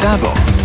Sabo.